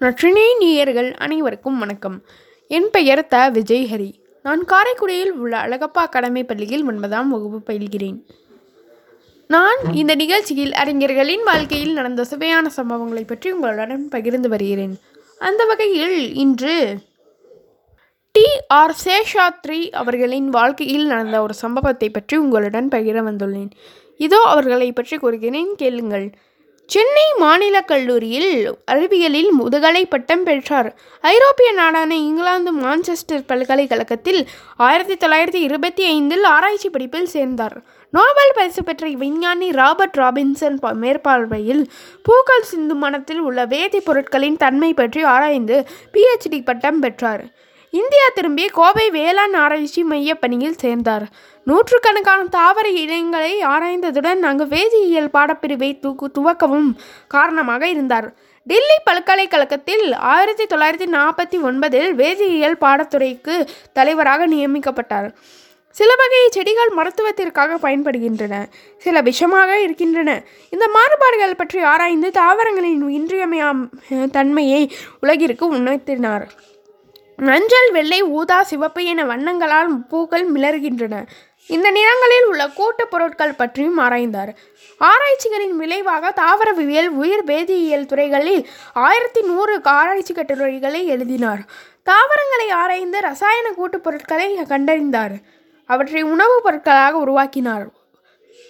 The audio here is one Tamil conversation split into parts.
நற்றினை நேயர்கள் அனைவருக்கும் வணக்கம். என் பெயர் த விஜய் ஹரி நான் காரைக்குடியில் உள்ள அழகப்பா அகாடமி பள்ளியில் ஒன்பதாம் வகுப்பு பயில்கிறேன். நான் இந்த நிகழ்ச்சியில் அறிஞர்களின் வாழ்க்கையில் நடந்த சுவையான சம்பவங்களை பற்றி உங்களுடன் பகிர்ந்து வருகிறேன். அந்த வகையில் இன்று டி. ஆர். சேஷாத்ரி அவர்களின் வாழ்க்கையில் நடந்த ஒரு சம்பவத்தை பற்றி உங்களுடன் பகிர வந்துள்ளேன். இதோ அவர்களை பற்றி கூறுகிறேன். கேளுங்கள். சென்னை மாநில கல்லூரியில் அறிவியலில் முதுகலை பட்டம் பெற்றார். ஐரோப்பிய நாடான இங்கிலாந்து மான்செஸ்டர் பல்கலைக்கழகத்தில் ஆயிரத்தி தொள்ளாயிரத்தி இருபத்தி ஐந்தில் ஆராய்ச்சி படிப்பில் சேர்ந்தார். நோபல் பரிசு பெற்ற விஞ்ஞானி ராபர்ட் ராபின்சன் மேற்பார்வையில் பூக்கள் சிந்து மனத்தில் உள்ள வேதிப் பொருட்களின் தன்மை பற்றி ஆராய்ந்து பிஹெச்டி பட்டம் பெற்றார். இந்தியா திரும்பி கோவை வேளாண் ஆராய்ச்சி மைய பணியில் சேர்ந்தார். நூற்றுக்கணக்கான தாவர இனங்களை ஆராய்ந்ததுடன் அங்கு வேதியியல் பாடப்பிரிவை தூக்கு துவக்கவும் காரணமாக இருந்தார். டெல்லி பல்கலைக்கழகத்தில் ஆயிரத்தி தொள்ளாயிரத்தி நாற்பத்தி ஒன்பதில் வேதியியல் பாடத்துறைக்கு தலைவராக நியமிக்கப்பட்டார். சில வகை செடிகள் மருத்துவத்திற்காக பயன்படுகின்றன. சில விஷமாக இருக்கின்றன. இந்த மாறுபாடுகள் பற்றி ஆராய்ந்து தாவரங்களின் இன்றியமையா தன்மையை உலகிற்கு உணர்த்தினார். மஞ்சள் வெள்ளை ஊதா சிவப்பு என வண்ணங்களால் பூக்கள் மிளர்கின்றன இந்த நிறங்களில் உள்ள கூட்டுப் பொருட்கள் பற்றியும் ஆராய்ந்தார். ஆராய்ச்சிகளின் விளைவாக தாவரவியல் உயிர் வேதியியல் துறைகளில் ஆயிரத்தி நூறு ஆராய்ச்சி கட்டுரைகளை எழுதினார். தாவரங்களை ஆராய்ந்து ரசாயன கூட்டுப் பொருட்களை கண்டறிந்தார். அவற்றை உணவுப் பொருட்களாக உருவாக்கினார்.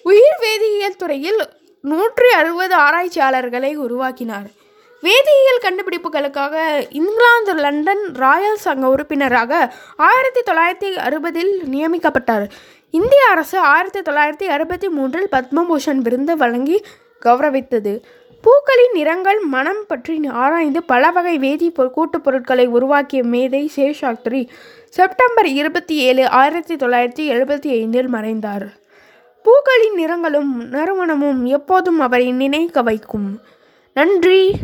உயிர் வேதியியல் துறையில் நூற்றி அறுபது ஆராய்ச்சியாளர்களை உருவாக்கினார். வேதியியல் கண்டுபிடிப்புகளுக்காக இங்கிலாந்து லண்டன் ராயல் சங்க உறுப்பினராக ஆயிரத்தி தொள்ளாயிரத்தி அறுபதில் நியமிக்கப்பட்டார். இந்திய அரசு ஆயிரத்தி தொள்ளாயிரத்தி அறுபத்தி மூன்றில் பத்மபூஷன் விருது வழங்கி கௌரவித்தது. பூக்களின் நிறங்கள் மனம் பற்றி ஆராய்ந்து பல வகை வேதி பொ- கூட்டுப் பொருட்களை உருவாக்கிய மேதை சேஷாத்ரி செப்டம்பர் இருபத்தி ஏழு ஆயிரத்தி தொள்ளாயிரத்தி எழுபத்தி ஐந்தில் மறைந்தார். பூக்களின் நிறங்களும் நறுமணமும் எப்போதும் அவரை நினைக்க வைக்கும். நன்றி.